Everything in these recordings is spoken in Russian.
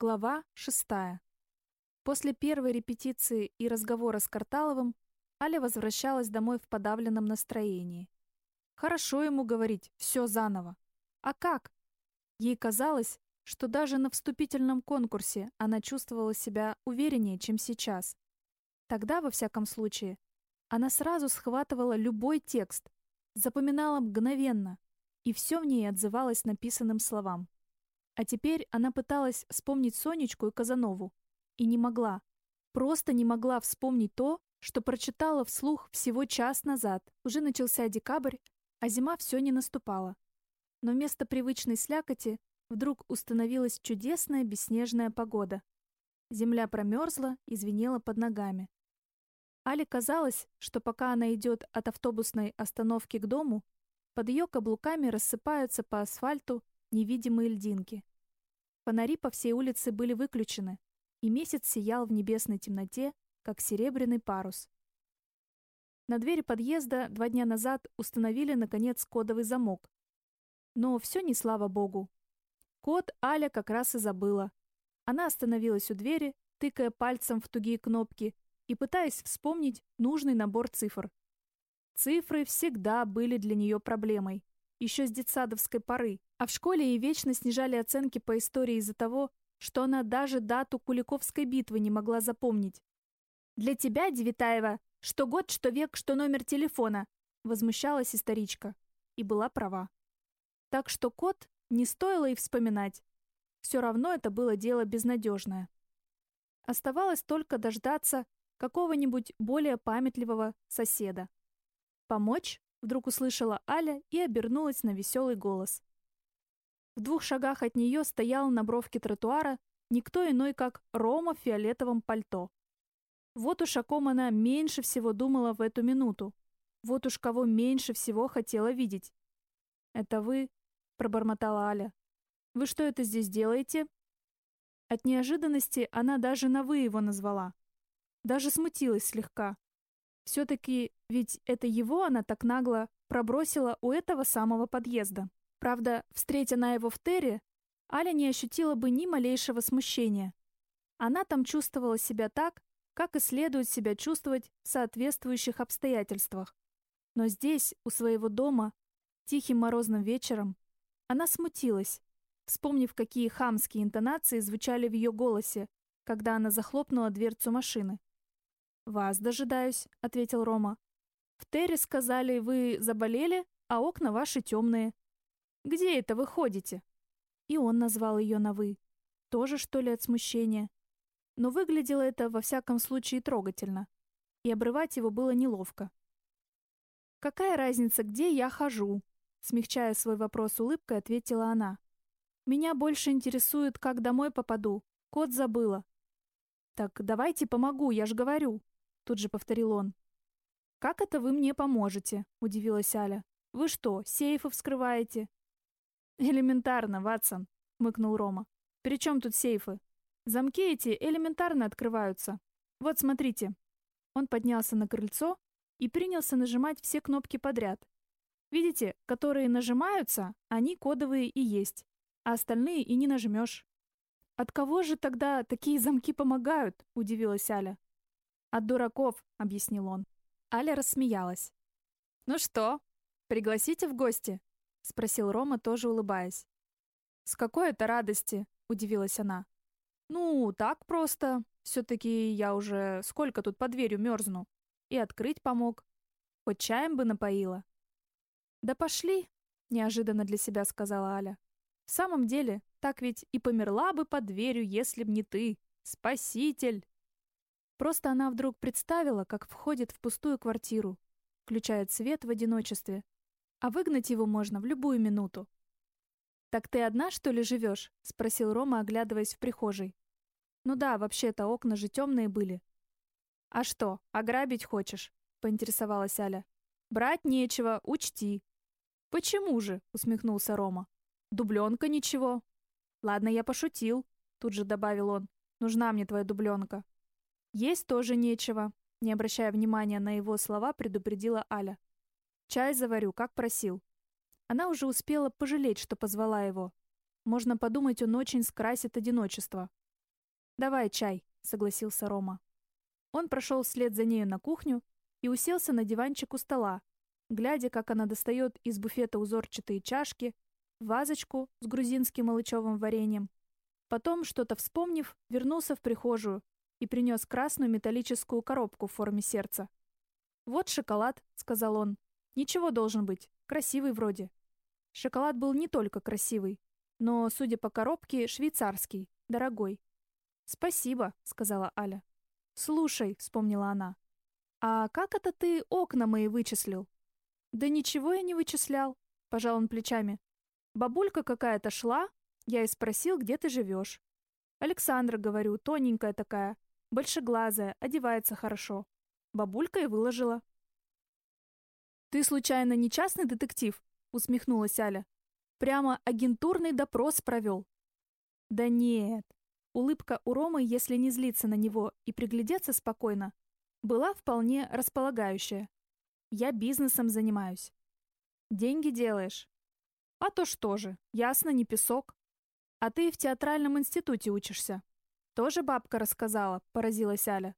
Глава шестая. После первой репетиции и разговора с Карталовым Аля возвращалась домой в подавленном настроении. Хорошо ему говорить все заново. А как? Ей казалось, что даже на вступительном конкурсе она чувствовала себя увереннее, чем сейчас. Тогда, во всяком случае, она сразу схватывала любой текст, запоминала мгновенно, и все в ней отзывалось написанным словам. А теперь она пыталась вспомнить Сонечку и Казанову. И не могла. Просто не могла вспомнить то, что прочитала вслух всего час назад. Уже начался декабрь, а зима все не наступала. Но вместо привычной слякоти вдруг установилась чудесная бесснежная погода. Земля промерзла и звенела под ногами. Але казалось, что пока она идет от автобусной остановки к дому, под ее каблуками рассыпаются по асфальту невидимые льдинки. Фонари по всей улице были выключены, и месяц сиял в небесной темноте, как серебряный парус. На двери подъезда два дня назад установили, наконец, кодовый замок. Но все не слава богу. Код Аля как раз и забыла. Она остановилась у двери, тыкая пальцем в тугие кнопки и пытаясь вспомнить нужный набор цифр. Цифры всегда были для нее проблемой, еще с детсадовской поры, а в школе ей вечно снижали оценки по истории из-за того, что она даже дату Куликовской битвы не могла запомнить. «Для тебя, Девитаева, что год, что век, что номер телефона», возмущалась историчка. И была права. Так что код не стоило и вспоминать. Все равно это было дело безнадежное. Оставалось только дождаться какого-нибудь более памятливого соседа. «Помочь?» — вдруг услышала Аля и обернулась на веселый голос. В двух шагах от нее стоял на бровке тротуара никто иной, как Рома в фиолетовом пальто. Вот уж о ком она меньше всего думала в эту минуту. Вот уж кого меньше всего хотела видеть. «Это вы?» — пробормотала Аля. «Вы что это здесь делаете?» От неожиданности она даже на «вы» его назвала. Даже смутилась слегка. Все-таки ведь это его она так нагло пробросила у этого самого подъезда. Правда, встретя на его в Терре, Аля не ощутила бы ни малейшего смущения. Она там чувствовала себя так, как и следует себя чувствовать в соответствующих обстоятельствах. Но здесь, у своего дома, тихим морозным вечером, она смутилась, вспомнив, какие хамские интонации звучали в ее голосе, когда она захлопнула дверцу машины. «Вас дожидаюсь», — ответил Рома. «В Терре сказали, вы заболели, а окна ваши темные. Где это вы ходите?» И он назвал ее на «вы». Тоже, что ли, от смущения? Но выглядело это, во всяком случае, трогательно. И обрывать его было неловко. «Какая разница, где я хожу?» Смягчая свой вопрос улыбкой, ответила она. «Меня больше интересует, как домой попаду. Кот забыла». «Так давайте помогу, я ж говорю», — тут же повторил он. «Как это вы мне поможете?» — удивилась Аля. «Вы что, сейфы вскрываете?» «Элементарно, Ватсон», — мыкнул Рома. «При чем тут сейфы? Замки эти элементарно открываются. Вот смотрите». Он поднялся на крыльцо и принялся нажимать все кнопки подряд. Видите, которые нажимаются, они кодовые и есть, а остальные и не нажмешь. «От кого же тогда такие замки помогают?» — удивилась Аля. «От дураков», — объяснил он. Аля рассмеялась. «Ну что, пригласите в гости?» — спросил Рома, тоже улыбаясь. «С какой это радости?» — удивилась она. «Ну, так просто. Все-таки я уже сколько тут под дверью мерзну. И открыть помог. Хоть чаем бы напоила». «Да пошли», — неожиданно для себя сказала Аля. «В самом деле, так ведь и померла бы под дверью, если б не ты. Спаситель!» Просто она вдруг представила, как входит в пустую квартиру, включает свет в одиночестве, а выгнать его можно в любую минуту. «Так ты одна, что ли, живешь?» — спросил Рома, оглядываясь в прихожей. «Ну да, вообще-то окна же темные были». «А что, ограбить хочешь?» — поинтересовалась Аля. «Брать нечего, учти». «Почему же?» — усмехнулся Рома. «Дубленка ничего». «Ладно, я пошутил», — тут же добавил он. «Нужна мне твоя дубленка». «Есть тоже нечего», — не обращая внимания на его слова, предупредила Аля. Чай заварю, как просил. Она уже успела пожалеть, что позвала его. Можно подумать, он очень скрасит одиночество. «Давай чай», — согласился Рома. Он прошел вслед за нею на кухню и уселся на диванчик у стола, глядя, как она достает из буфета узорчатые чашки, вазочку с грузинским молочевым вареньем. Потом, что-то вспомнив, вернулся в прихожую и принес красную металлическую коробку в форме сердца. «Вот шоколад», — сказал он. «Ничего должен быть. Красивый вроде». Шоколад был не только красивый, но, судя по коробке, швейцарский, дорогой. «Спасибо», — сказала Аля. «Слушай», — вспомнила она, — «а как это ты окна мои вычислил?» «Да ничего я не вычислял», — пожал он плечами. «Бабулька какая-то шла, я и спросил, где ты живешь. Александра, говорю, тоненькая такая, большеглазая, одевается хорошо. Бабулька и выложила». «Ты, случайно, не частный детектив?» — усмехнулась Аля. «Прямо агентурный допрос провел». «Да нет, Улыбка у Ромы, если не злиться на него и приглядеться спокойно, была вполне располагающая. «Я бизнесом занимаюсь». «Деньги делаешь?» «А то что же, ясно, не песок». «А ты в театральном институте учишься». «Тоже бабка рассказала», — поразилась Аля.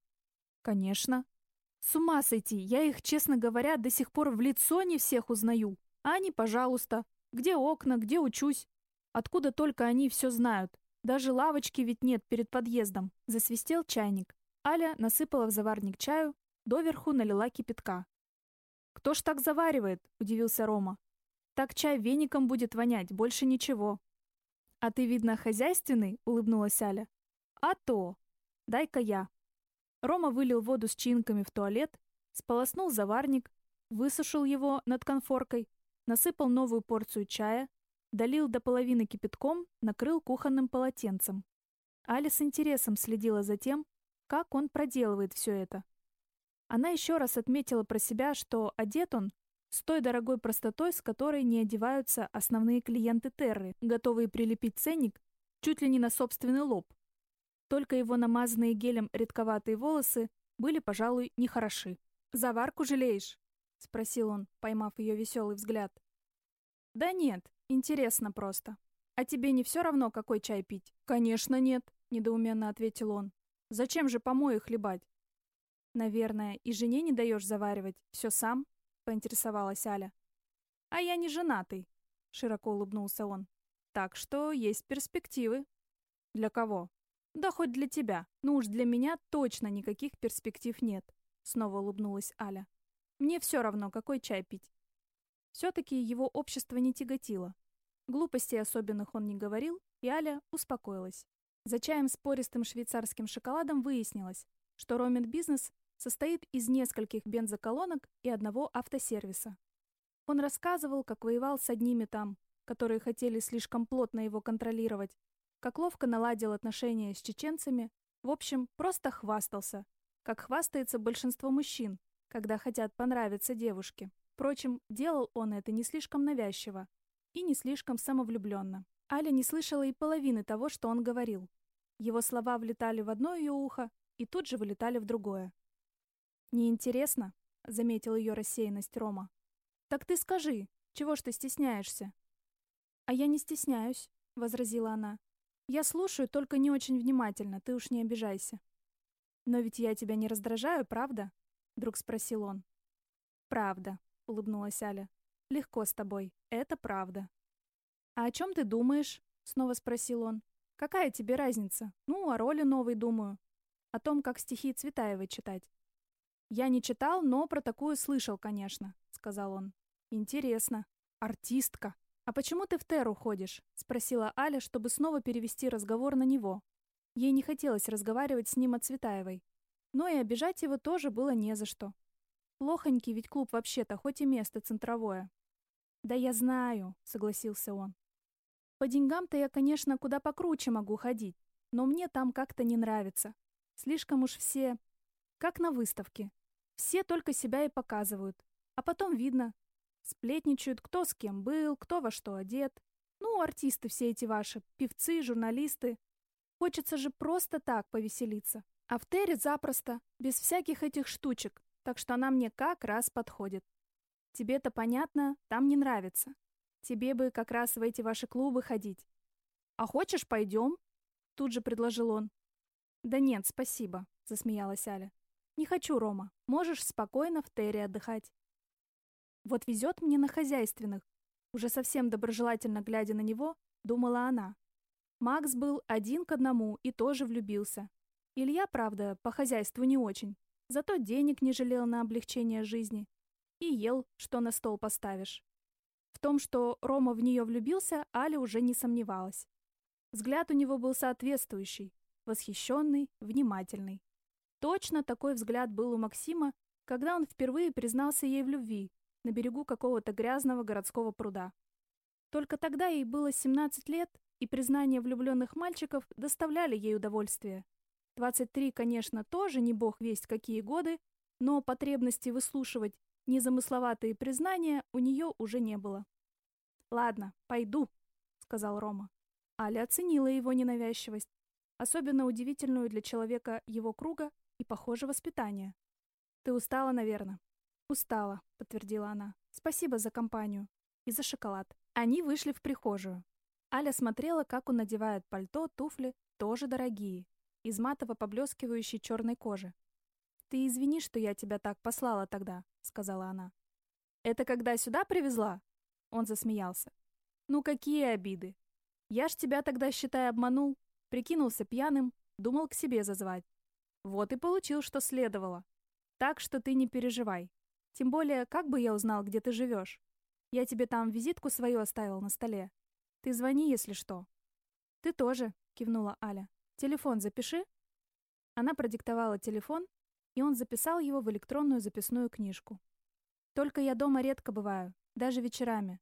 «Конечно». «С ума сойти, я их, честно говоря, до сих пор в лицо не всех узнаю. А они, пожалуйста, где окна, где учусь. Откуда только они все знают. Даже лавочки ведь нет перед подъездом. Засвистел чайник. Аля насыпала в заварник чаю, доверху налила кипятка. «Кто ж так заваривает?» – удивился Рома. «Так чай веником будет вонять, больше ничего». «А ты, видно, хозяйственный?» – улыбнулась Аля. «А то! Дай-ка я». Рома вылил воду с чинками в туалет, сполоснул заварник, высушил его над конфоркой, насыпал новую порцию чая, долил до половины кипятком, накрыл кухонным полотенцем. Аля с интересом следила за тем, как он проделывает все это. Она еще раз отметила про себя, что одет он с той дорогой простотой, с которой не одеваются основные клиенты Терры, готовые прилепить ценник чуть ли не на собственный лоб. Только его намазанные гелем редковатые волосы были, пожалуй, нехороши. «Заварку жалеешь?» — спросил он, поймав ее веселый взгляд. «Да нет, Интересно просто. А тебе не все равно, какой чай пить? Конечно, нет, недоуменно ответил он. Зачем же помои хлебать? Наверное, и жене не даешь заваривать. Все сам? Поинтересовалась Аля. А я не женатый, широко улыбнулся он. Так что есть перспективы. Для кого? Да хоть для тебя. Ну уж для меня точно никаких перспектив нет. Снова улыбнулась Аля. Мне все равно, какой чай пить. Все-таки его общество не тяготило. Глупостей особенных он не говорил, и Аля успокоилась. За чаем с пористым швейцарским шоколадом выяснилось, что Ромин Бизнес состоит из нескольких бензоколонок и одного автосервиса. Он рассказывал, как воевал с одними там, которые хотели слишком плотно его контролировать, как ловко наладил отношения с чеченцами, в общем, просто хвастался, как хвастается большинство мужчин, когда хотят понравиться девушке. Впрочем, делал он это не слишком навязчиво и не слишком самовлюбленно. Аля не слышала и половины того, что он говорил. Его слова влетали в одно ее ухо и тут же вылетали в другое. «Неинтересно», — заметил ее рассеянность Рома. «Так ты скажи, чего ж ты стесняешься?» «А я не стесняюсь», — возразила она. «Я слушаю, только не очень внимательно, ты уж не обижайся». «Но ведь я тебя не раздражаю, правда?» — вдруг спросил он. «Правда», — улыбнулась Аля. «Легко с тобой. Это правда». «А о чем ты думаешь?» — снова спросил он. «Какая тебе разница? Ну, о роли новой думаю. О том, как стихи Цветаевой читать». «Я не читал, но про такую слышал, конечно», — сказал он. «Интересно. Артистка. А почему ты в Терру ходишь?» — спросила Аля, чтобы снова перевести разговор на него. Ей не хотелось разговаривать с ним о Цветаевой. Но и обижать его тоже было не за что. Плохонький ведь клуб вообще-то, хоть и место центровое. «Да я знаю», — согласился он. «По деньгам-то я, конечно, куда покруче могу ходить, но мне там как-то не нравится. Слишком уж все... Как на выставке. Все только себя и показывают. А потом видно. Сплетничают, кто с кем был, кто во что одет. Ну, артисты все эти ваши, певцы, журналисты. Хочется же просто так повеселиться. А в Терре запросто, без всяких этих штучек так что она мне как раз подходит. Тебе-то понятно, там не нравится. Тебе бы как раз в эти ваши клубы ходить. А хочешь, пойдем? Тут же предложил он. «Да нет, спасибо», — засмеялась Аля. «Не хочу, Рома. Можешь спокойно в Терри отдыхать». «Вот везет мне на хозяйственных», уже совсем доброжелательно глядя на него, думала она. Макс был один к одному и тоже влюбился. Илья, правда, по хозяйству не очень, зато денег не жалел на облегчение жизни. И ел, что на стол поставишь. В том, что Рома в нее влюбился, Аля уже не сомневалась. Взгляд у него был соответствующий, восхищенный, внимательный. Точно такой взгляд был у Максима, когда он впервые признался ей в любви на берегу какого-то грязного городского пруда. Только тогда ей было 17 лет, и признания влюбленных мальчиков доставляли ей удовольствие. 23, конечно, тоже не бог весть какие годы, но потребности выслушивать незамысловатые признания у нее уже не было. «Ладно, пойду», — сказал Рома. Аля оценила его ненавязчивость, особенно удивительную для человека его круга и, похоже, воспитания. «Ты устала, наверное?» «Устала», — подтвердила она. «Спасибо за компанию. И за шоколад». Они вышли в прихожую. Аля смотрела, как он надевает пальто, туфли, тоже дорогие, из матово поблескивающей черной кожи. «Ты извини, что я тебя так послала тогда», — сказала она. «Это когда сюда привезла?» Он засмеялся. «Ну какие обиды? Я ж тебя тогда, считай, обманул, прикинулся пьяным, думал к себе зазвать. Вот и получил, что следовало. Так что ты не переживай. Тем более, как бы я узнал, где ты живешь? Я тебе там визитку свою оставил на столе. Ты звони, если что». «Ты тоже», — кивнула Аля. «Телефон запиши». Она продиктовала телефон, и он записал его в электронную записную книжку. «Только я дома редко бываю, даже вечерами.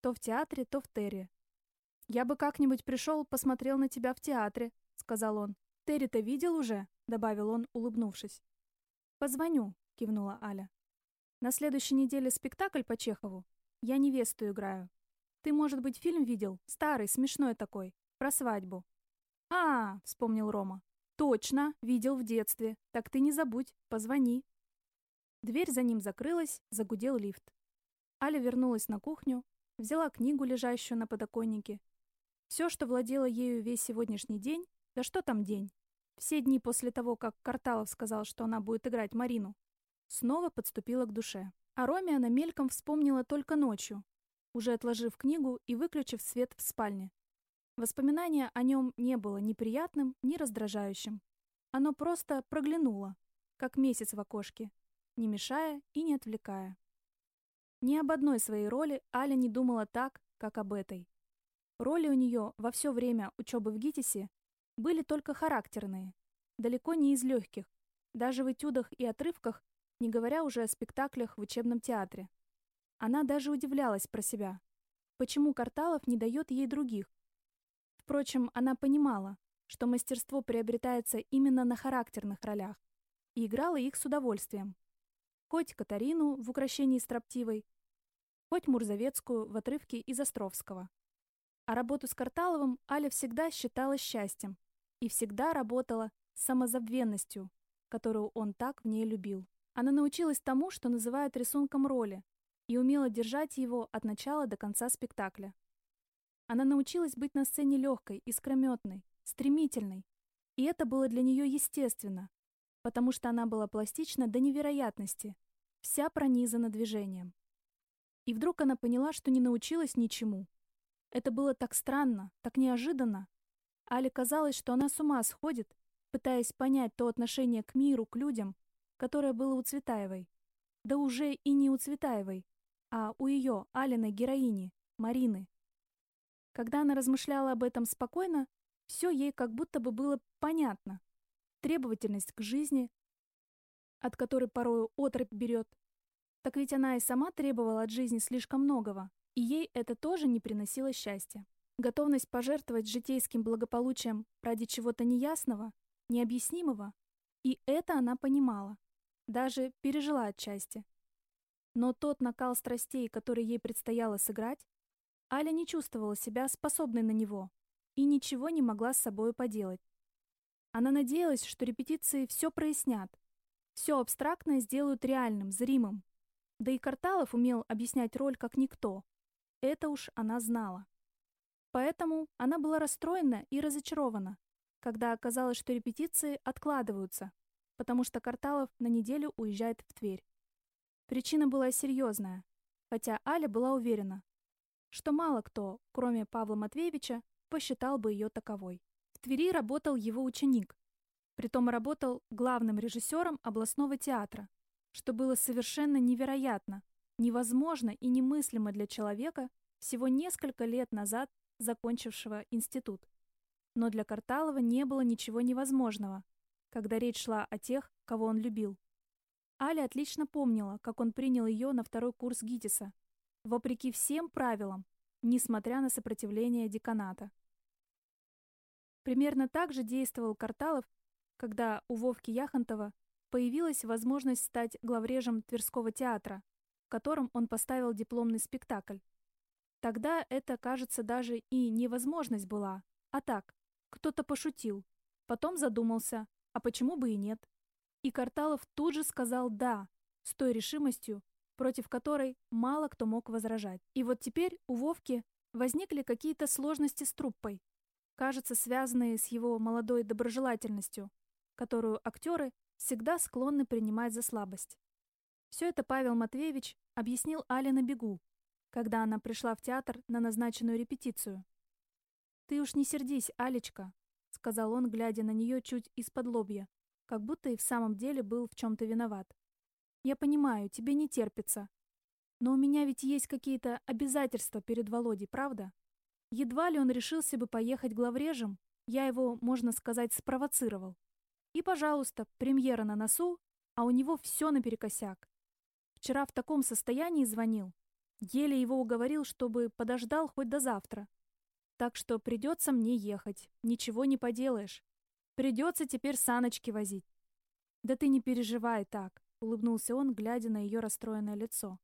То в театре, то в Терри. Я бы как-нибудь пришел, посмотрел на тебя в театре», — сказал он. «Терри-то видел уже?» — добавил он, улыбнувшись. «Позвоню», — кивнула Аля. «На следующей неделе спектакль по Чехову. Я невесту играю. Ты, может быть, фильм видел? Старый, смешной такой. Про свадьбу. А, вспомнил Рома. Точно, видел в детстве. Так ты не забудь, позвони. Дверь за ним закрылась, загудел лифт. Аля вернулась на кухню, взяла книгу, лежащую на подоконнике. Все, что владело ею весь сегодняшний день, да что там день, все дни после того, как Карталов сказал, что она будет играть Марину, снова подступила к душе. О Роме она мельком вспомнила только ночью, уже отложив книгу и выключив свет в спальне. Воспоминания о нем не было ни приятным, ни раздражающим. Оно просто проглянуло, как месяц в окошке, не мешая и не отвлекая. Ни об одной своей роли Аля не думала так, как об этой. Роли у нее во все время учебы в ГИТИСе были только характерные, далеко не из легких. Даже в этюдах и отрывках не говоря уже о спектаклях в учебном театре. Она даже удивлялась про себя. Почему Карталов не дает ей других? Впрочем, она понимала, что мастерство приобретается именно на характерных ролях, и играла их с удовольствием. Хоть Катарину в «Укращении строптивой», хоть Мурзовецкую в отрывке из Островского. А работу с Карталовым Аля всегда считала счастьем и всегда работала с самозабвенностью, которую он так в ней любил. Она научилась тому, что называют рисунком роли, и умела держать его от начала до конца спектакля. Она научилась быть на сцене легкой, искрометной, стремительной, и это было для нее естественно, потому что она была пластична до невероятности, вся пронизана движением. И вдруг она поняла, что не научилась ничему. Это было так странно, так неожиданно. Але казалось, что она с ума сходит, пытаясь понять то отношение к миру, к людям, которое было у Цветаевой. Да уже и не у Цветаевой, а у ее, Алиной героини, Марины. Когда она размышляла об этом спокойно, все ей как будто бы было понятно. Требовательность к жизни, от которой порою отрыбь берет. Так ведь она и сама требовала от жизни слишком многого, и ей это тоже не приносило счастья. Готовность пожертвовать житейским благополучием ради чего-то неясного, необъяснимого, и это она понимала даже пережила отчасти. Но тот накал страстей, который ей предстояло сыграть, Аля не чувствовала себя способной на него и ничего не могла с собой поделать. Она надеялась, что репетиции все прояснят, все абстрактное сделают реальным, зримым. Да и Карталов умел объяснять роль как никто. Это уж она знала. Поэтому она была расстроена и разочарована, когда оказалось, что репетиции откладываются, потому что Карталов на неделю уезжает в Тверь. Причина была серьезная, хотя Аля была уверена, что мало кто, кроме Павла Матвеевича, посчитал бы ее таковой. В Твери работал его ученик, притом работал главным режиссером областного театра, что было совершенно невероятно, невозможно и немыслимо для человека, всего несколько лет назад закончившего институт. Но для Карталова не было ничего невозможного, когда речь шла о тех, кого он любил. Аля отлично помнила, как он принял ее на второй курс ГИТИСа, вопреки всем правилам, несмотря на сопротивление деканата. Примерно так же действовал Карталов, когда у Вовки Яхонтова появилась возможность стать главрежем Тверского театра, в котором он поставил дипломный спектакль. Тогда это, кажется, даже и невозможность была, а так, кто-то пошутил, потом задумался, а почему бы и нет. И Карталов тут же сказал «да», с той решимостью, против которой мало кто мог возражать. И вот теперь у Вовки возникли какие-то сложности с труппой, кажется, связанные с его молодой доброжелательностью, которую актеры всегда склонны принимать за слабость. Все это Павел Матвеевич объяснил Але на бегу, когда она пришла в театр на назначенную репетицию. «Ты уж не сердись, Алечка», — сказал он, глядя на нее чуть из-под лобья как будто и в самом деле был в чем-то виноват. «Я понимаю, тебе не терпится. Но у меня ведь есть какие-то обязательства перед Володей, правда? Едва ли он решился бы поехать главрежем, я его, можно сказать, спровоцировал. И, пожалуйста, премьера на носу, а у него все наперекосяк. Вчера в таком состоянии звонил. Еле его уговорил, чтобы подождал хоть до завтра. Так что придется мне ехать. Ничего не поделаешь. Придется теперь саночки возить. Да ты не переживай так, улыбнулся он, глядя на ее расстроенное лицо.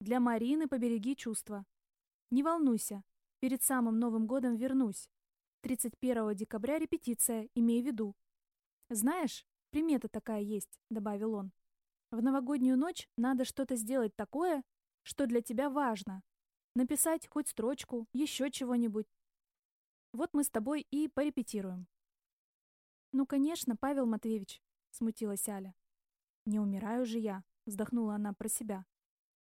Для Марины побереги чувства. Не волнуйся, перед самым Новым годом вернусь. 31 декабря репетиция, имей в виду. Знаешь, примета такая есть, добавил он. В новогоднюю ночь надо что-то сделать такое, что для тебя важно. Написать хоть строчку, еще чего-нибудь. Вот мы с тобой и порепетируем. «Ну, конечно, Павел Матвеевич», — смутилась Аля. «Не умираю же я», — вздохнула она про себя.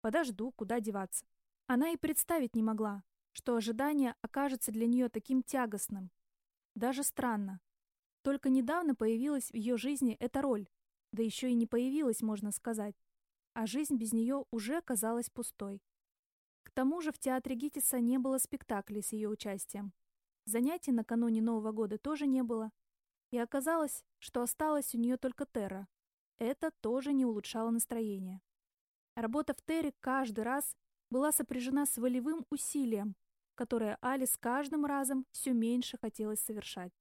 «Подожду, куда деваться». Она и представить не могла, что ожидание окажется для нее таким тягостным. Даже странно. Только недавно появилась в ее жизни эта роль, да еще и не появилась, можно сказать. А жизнь без нее уже казалась пустой. К тому же в театре Гитиса не было спектаклей с ее участием. Занятий накануне Нового года тоже не было, и оказалось, что осталось у нее только Терра. Это тоже не улучшало настроение. Работа в Терре каждый раз была сопряжена с волевым усилием, которое Али с каждым разом все меньше хотелось совершать.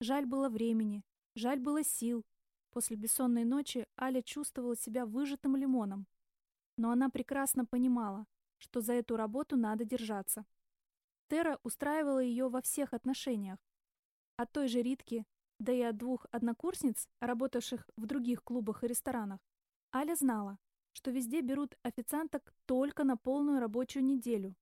Жаль было времени, жаль было сил. После бессонной ночи Аля чувствовала себя выжатым лимоном. Но она прекрасно понимала, что за эту работу надо держаться. Тера устраивала ее во всех отношениях. От той же Ритки да и от двух однокурсниц, работавших в других клубах и ресторанах, Аля знала, что везде берут официанток только на полную рабочую неделю.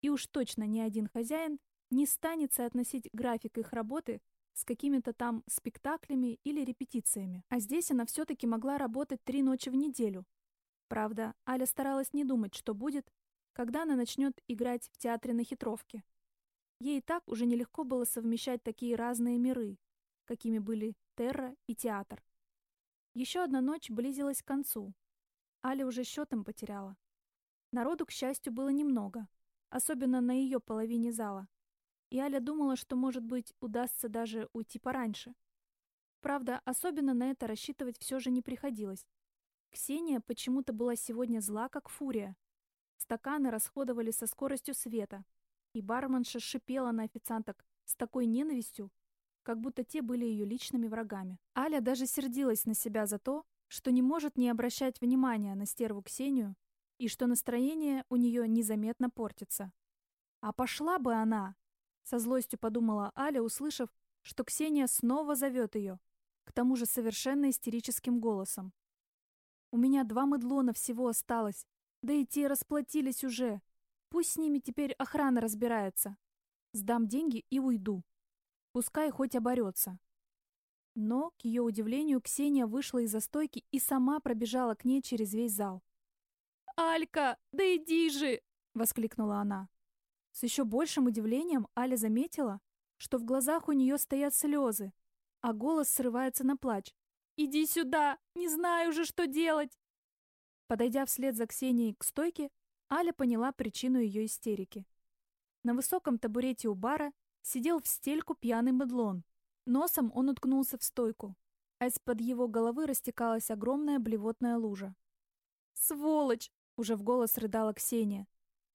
И уж точно ни один хозяин не станет соотносить график их работы с какими-то там спектаклями или репетициями. А здесь она все-таки могла работать три ночи в неделю. Правда, Аля старалась не думать, что будет, когда она начнет играть в театре на хитровке. Ей и так уже нелегко было совмещать такие разные миры, какими были Терра и театр. Еще одна ночь близилась к концу. Аля уже счетом потеряла. Народу, к счастью, было немного, особенно на ее половине зала. И Аля думала, что, может быть, удастся даже уйти пораньше. Правда, особенно на это рассчитывать все же не приходилось. Ксения почему-то была сегодня зла, как фурия. Стаканы расходовали со скоростью света, и барменша шипела на официанток с такой ненавистью, как будто те были ее личными врагами. Аля даже сердилась на себя за то, что не может не обращать внимания на стерву Ксению и что настроение у нее незаметно портится. «А пошла бы она!» — со злостью подумала Аля, услышав, что Ксения снова зовет ее, к тому же совершенно истерическим голосом. «У меня два мыдлона всего осталось, да и те расплатились уже. Пусть с ними теперь охрана разбирается. Сдам деньги и уйду». Пускай хоть оборется. Но, к ее удивлению, Ксения вышла из-за стойки и сама пробежала к ней через весь зал. «Алька, да иди же!» — воскликнула она. С еще большим удивлением Аля заметила, что в глазах у нее стоят слезы, а голос срывается на плач. «Иди сюда! Не знаю уже, что делать!» Подойдя вслед за Ксенией к стойке, Аля поняла причину ее истерики. На высоком табурете у бара сидел в стельку пьяный бедлон. Носом он уткнулся в стойку, а из-под его головы растекалась огромная блевотная лужа. «Сволочь!» — уже в голос рыдала Ксения.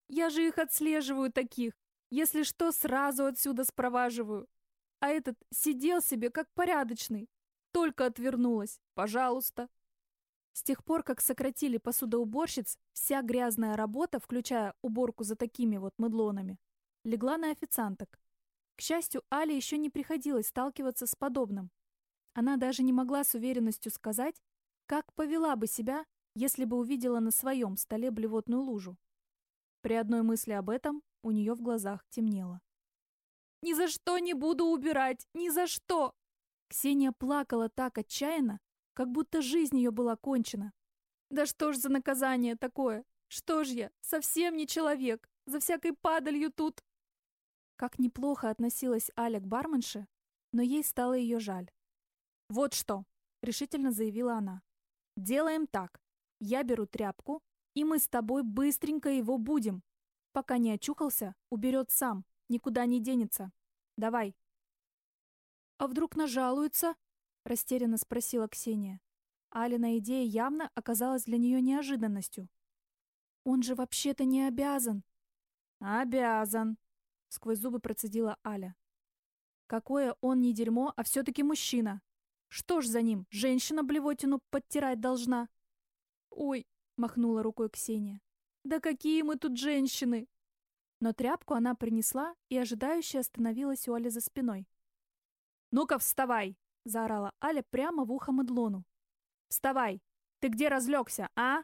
«Я же их отслеживаю таких! Если что, сразу отсюда спроваживаю! А этот сидел себе как порядочный! Только отвернулась! Пожалуйста!» С тех пор, как сократили посудоуборщиц, вся грязная работа, включая уборку за такими вот мыдлонами, легла на официанток. К счастью, Але еще не приходилось сталкиваться с подобным. Она даже не могла с уверенностью сказать, как повела бы себя, если бы увидела на своем столе блевотную лужу. При одной мысли об этом у нее в глазах темнело. «Ни за что не буду убирать! Ни за что!» Ксения плакала так отчаянно, как будто жизнь ее была кончена. «Да что ж за наказание такое? Что ж я, совсем не человек, за всякой падалью тут!» Как неплохо относилась Аля к барменше, но ей стало ее жаль. «Вот что!» — решительно заявила она. «Делаем так. Я беру тряпку, и мы с тобой быстренько его будем. Пока не очухался, уберет сам, никуда не денется. Давай». «А вдруг нажалуется?» — растерянно спросила Ксения. Алина идея явно оказалась для нее неожиданностью. «Он же вообще-то не обязан». «Обязан», — сквозь зубы процедила Аля. «Какое он не дерьмо, а все-таки мужчина. Что ж за ним, женщина блевотину подтирать должна?» «Ой», — махнула рукой Ксения. «Да какие мы тут женщины!» Но тряпку она принесла и ожидающе остановилась у Али за спиной. «Ну-ка, вставай!» — заорала Аля прямо в ухо Мадлону. «Вставай! Ты где разлегся, а?»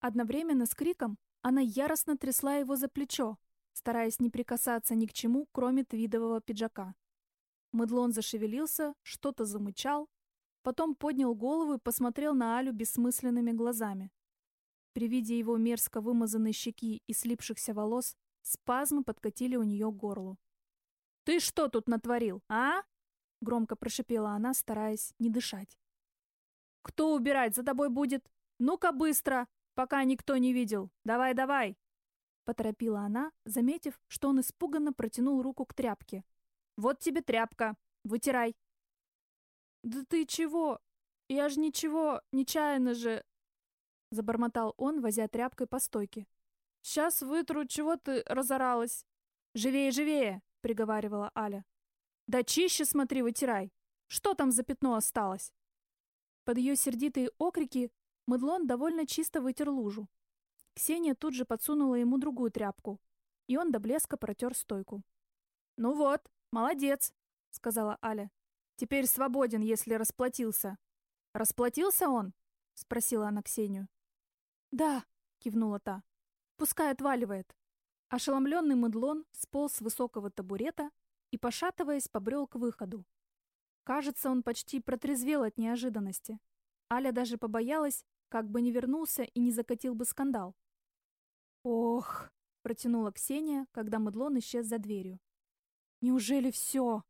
Одновременно с криком она яростно трясла его за плечо, стараясь не прикасаться ни к чему, кроме твидового пиджака. Мыдлон зашевелился, что-то замычал, потом поднял голову и посмотрел на Алю бессмысленными глазами. При виде его мерзко вымазанной щеки и слипшихся волос спазмы подкатили у нее к горлу. «Ты что тут натворил, а?» — громко прошипела она, стараясь не дышать. «Кто убирать за тобой будет? Ну-ка быстро, пока никто не видел. Давай-давай!» Поторопила она, заметив, что он испуганно протянул руку к тряпке. «Вот тебе тряпка. Вытирай». «Да ты чего? Я ж ничего, нечаянно же...» Забормотал он, возя тряпкой по стойке. «Сейчас вытру, чего ты разоралась?» «Живее, живее!» — приговаривала Аля. «Да чище смотри, вытирай! Что там за пятно осталось?» Под ее сердитые окрики Мыдлон довольно чисто вытер лужу. Ксения тут же подсунула ему другую тряпку, и он до блеска протер стойку. «Ну вот, молодец», — сказала Аля. «Теперь свободен, если расплатился». «Расплатился он?» — спросила она Ксению. «Да», — кивнула та. «Пускай отваливает». Ошеломленный мыдлон сполз с высокого табурета и, пошатываясь, побрел к выходу. Кажется, он почти протрезвел от неожиданности. Аля даже побоялась, как бы не вернулся и не закатил бы скандал. «Ох!» — протянула Ксения, когда Мыдлон исчез за дверью. «Неужели все?»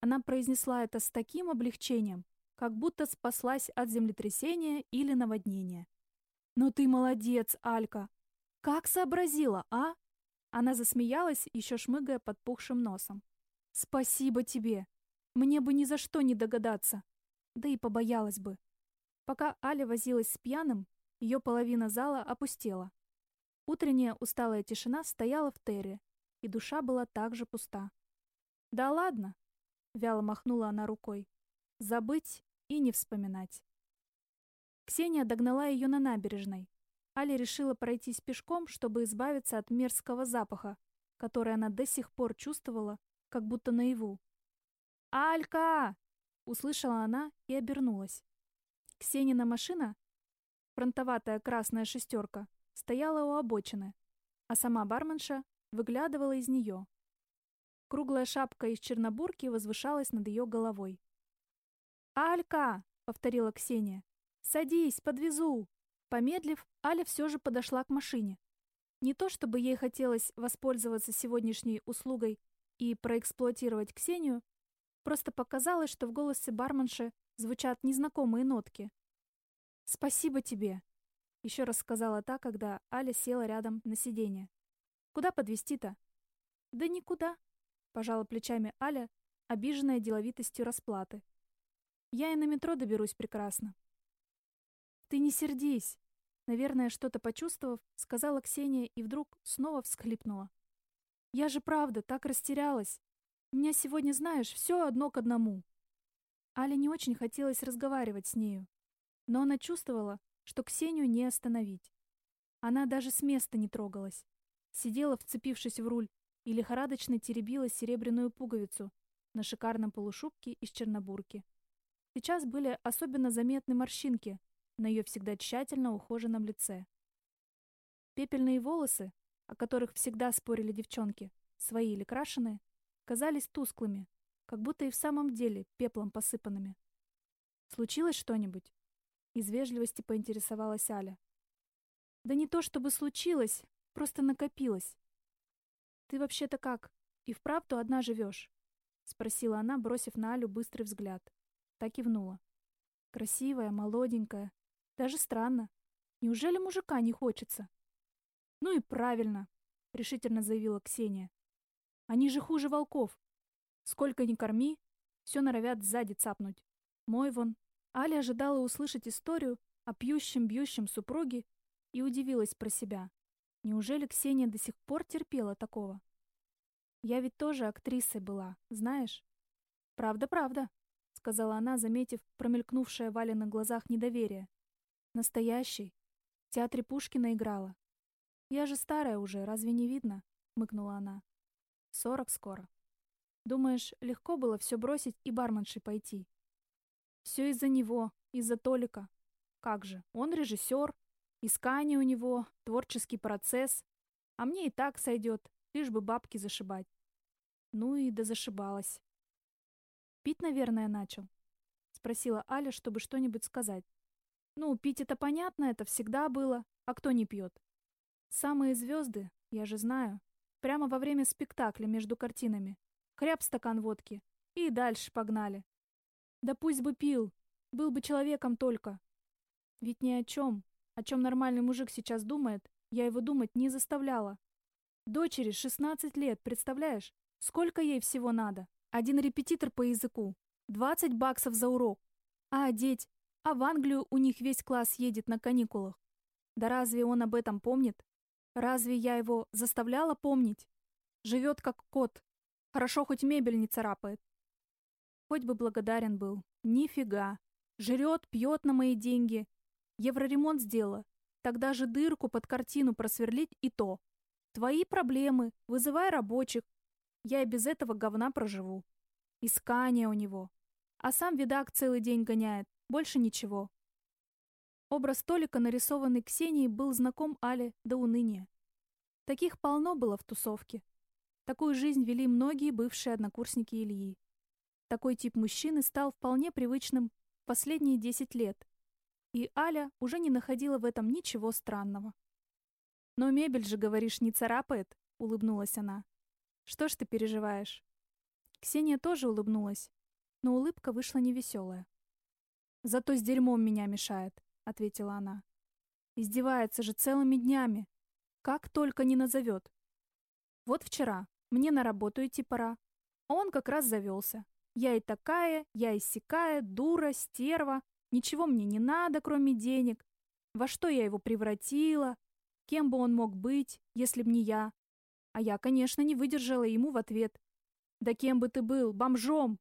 Она произнесла это с таким облегчением, как будто спаслась от землетрясения или наводнения. «Но ты молодец, Алька! Как сообразила, а?» Она засмеялась, еще шмыгая подпухшим носом. «Спасибо тебе! Мне бы ни за что не догадаться. Да и побоялась бы». Пока Аля возилась с пьяным, ее половина зала опустела. Утренняя усталая тишина стояла в Терре, и душа была также пуста. «Да ладно!» — вяло махнула она рукой. «Забыть и не вспоминать». Ксения догнала ее на набережной. Аля решила пройтись пешком, чтобы избавиться от мерзкого запаха, который она до сих пор чувствовала, как будто наяву. «Алька!» — услышала она и обернулась. Ксенина машина, фронтоватая красная шестерка, стояла у обочины, а сама барменша выглядывала из нее. Круглая шапка из чернобурки возвышалась над ее головой. «Алька!» — повторила Ксения. «Садись, подвезу!» Помедлив, Аля все же подошла к машине. Не то чтобы ей хотелось воспользоваться сегодняшней услугой и проэксплуатировать Ксению, просто показалось, что в голосе барменши звучат незнакомые нотки. «Спасибо тебе», — еще раз сказала та, когда Аля села рядом на сиденье. «Куда подвезти-то?» «Да никуда», — пожала плечами Аля, обиженная деловитостью расплаты. «Я и на метро доберусь прекрасно». «Ты не сердись», Наверное, что-то почувствовав, сказала Ксения и вдруг снова всхлипнула. «Я же правда так растерялась. У меня сегодня, знаешь, все одно к одному». Але не очень хотелось разговаривать с нею, но она чувствовала, что Ксению не остановить. Она даже с места не трогалась. Сидела, вцепившись в руль, и лихорадочно теребила серебряную пуговицу на шикарном полушубке из чернобурки. Сейчас были особенно заметны морщинки на ее всегда тщательно ухоженном лице. Пепельные волосы, о которых всегда спорили девчонки, свои или крашеные, казались тусклыми, как будто и в самом деле пеплом посыпанными. «Случилось что-нибудь?» Из вежливости поинтересовалась Аля. «Да не то чтобы случилось, просто накопилось. Ты вообще-то как, и вправду одна живешь?» Спросила она, бросив на Алю быстрый взгляд. Так и внула. Красивая, молоденькая, даже странно. Неужели мужика не хочется? Ну и правильно, решительно заявила Ксения. Они же хуже волков. Сколько ни корми, все норовят сзади цапнуть. Мой вон. Аля ожидала услышать историю о пьющем-бьющем супруге и удивилась про себя. Неужели Ксения до сих пор терпела такого? Я ведь тоже актрисой была, знаешь? Правда-правда, сказала она, заметив промелькнувшее Вале на глазах недоверие. Настоящий. В театре Пушкина играла. Я же старая уже, разве не видно? Мыкнула она. Сорок скоро. Думаешь, легко было все бросить и барменшей пойти? Все из-за него, из-за Толика. Как же, он режиссер, искание у него, творческий процесс. А мне и так сойдет, лишь бы бабки зашибать. Ну и да зашибалась. Пить, наверное, начал. Спросила Аля, чтобы что-нибудь сказать. Ну, пить это понятно, это всегда было. А кто не пьет? Самые звезды, я же знаю. Прямо во время спектакля между картинами. Хряб стакан водки. И дальше погнали. Да пусть бы пил. Был бы человеком только. Ведь ни о чем, о чем нормальный мужик сейчас думает, я его думать не заставляла. Дочери 16 лет, представляешь? Сколько ей всего надо? Один репетитор по языку. 20 баксов за урок. А одеть, а в Англию у них весь класс едет на каникулах. Да разве он об этом помнит? Разве я его заставляла помнить? Живет как кот. Хорошо, хоть мебель не царапает. Хоть бы благодарен был. Нифига. Жрет, пьет на мои деньги. Евроремонт сделала. Тогда же дырку под картину просверлить и то. Твои проблемы. Вызывай рабочих. Я и без этого говна проживу. Искание у него. А сам видак целый день гоняет. Больше ничего. Образ Толика, нарисованный Ксенией, был знаком Але до уныния. Таких полно было в тусовке. Такую жизнь вели многие бывшие однокурсники Ильи. Такой тип мужчины стал вполне привычным последние 10 лет. И Аля уже не находила в этом ничего странного. «Но мебель же, говоришь, не царапает?» — улыбнулась она. «Что ж ты переживаешь?» Ксения тоже улыбнулась, но улыбка вышла невеселая. Зато с дерьмом меня мешает», — ответила она. «Издевается же целыми днями. Как только не назовет. Вот вчера. Мне на работу идти пора. А он как раз завелся. Я и такая, я и сякая, дура, стерва. Ничего мне не надо, кроме денег. Во что я его превратила? Кем бы он мог быть, если б не я? А я, конечно, не выдержала ему в ответ. Да кем бы ты был, бомжом,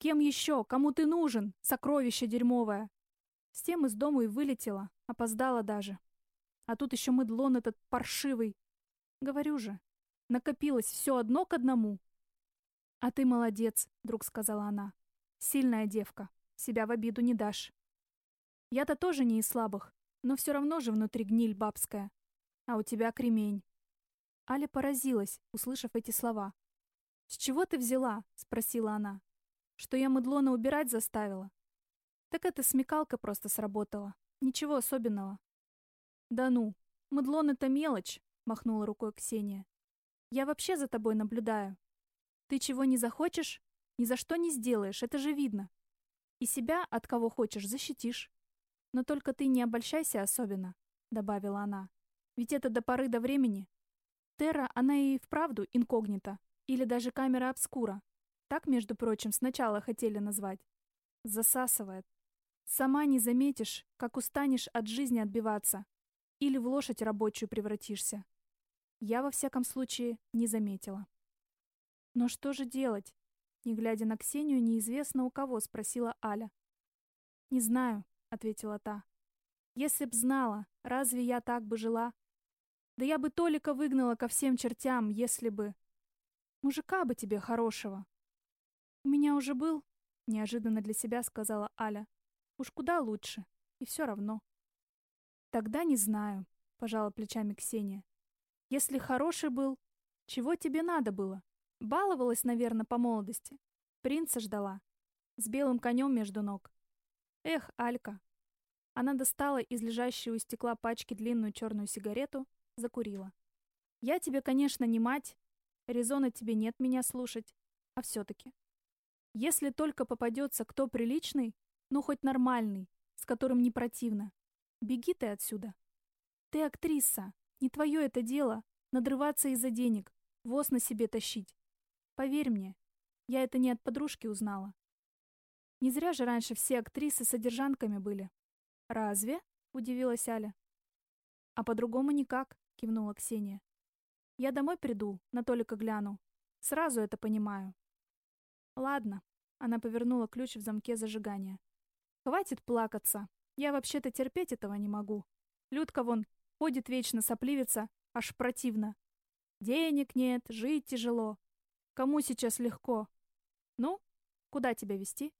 Кем еще? Кому ты нужен? Сокровище дерьмовое. С тем из дому и вылетела. Опоздала даже. А тут еще мыдлон этот паршивый. Говорю же, накопилось все одно к одному. А ты молодец, вдруг сказала она. Сильная девка. Себя в обиду не дашь. Я-то тоже не из слабых, но все равно же внутри гниль бабская. А у тебя кремень. Аля поразилась, услышав эти слова. «С чего ты взяла?» — спросила она. «Что я Мыдлона убирать заставила?» «Так эта смекалка просто сработала. Ничего особенного». «Да ну, Мыдлон — это мелочь», — махнула рукой Ксения. «Я вообще за тобой наблюдаю. Ты чего не захочешь, ни за что не сделаешь, это же видно. И себя, от кого хочешь, защитишь. Но только ты не обольщайся особенно», — добавила она. «Ведь это до поры до времени. Терра, она и вправду инкогнита. Или даже камера обскура. Так, между прочим, сначала хотели назвать. Засасывает. Сама не заметишь, как устанешь от жизни отбиваться. Или в лошадь рабочую превратишься. Я, во всяком случае, не заметила. Но что же делать? Не глядя на Ксению, неизвестно у кого, спросила Аля. «Не знаю», — ответила та. «Если б знала, разве я так бы жила? Да я бы Толика выгнала ко всем чертям, если бы...» Мужика бы тебе хорошего. У меня уже был, неожиданно для себя сказала Аля. Уж куда лучше. И все равно. Тогда не знаю, пожала плечами Ксения. Если хороший был, чего тебе надо было? Баловалась, наверное, по молодости. Принца ждала. С белым конем между ног. Эх, Алька. Она достала из лежащей у стекла пачки длинную черную сигарету, закурила. Я тебе, конечно, не мать, Резона тебе нет меня слушать. А все-таки. Если только попадется кто приличный, ну хоть нормальный, с которым не противно, беги ты отсюда. Ты актриса, не твое это дело надрываться из-за денег, воз на себе тащить. Поверь мне, я это не от подружки узнала. Не зря же раньше все актрисы содержанками были. Разве? Удивилась Аля. А по-другому никак, кивнула Ксения. Я домой приду, на Толика гляну. Сразу это понимаю. Ладно. Она повернула ключ в замке зажигания. Хватит плакаться. Я вообще-то терпеть этого не могу. Людка вон ходит вечно сопливится, аж противно. Денег нет, жить тяжело. Кому сейчас легко? Ну, куда тебя вести?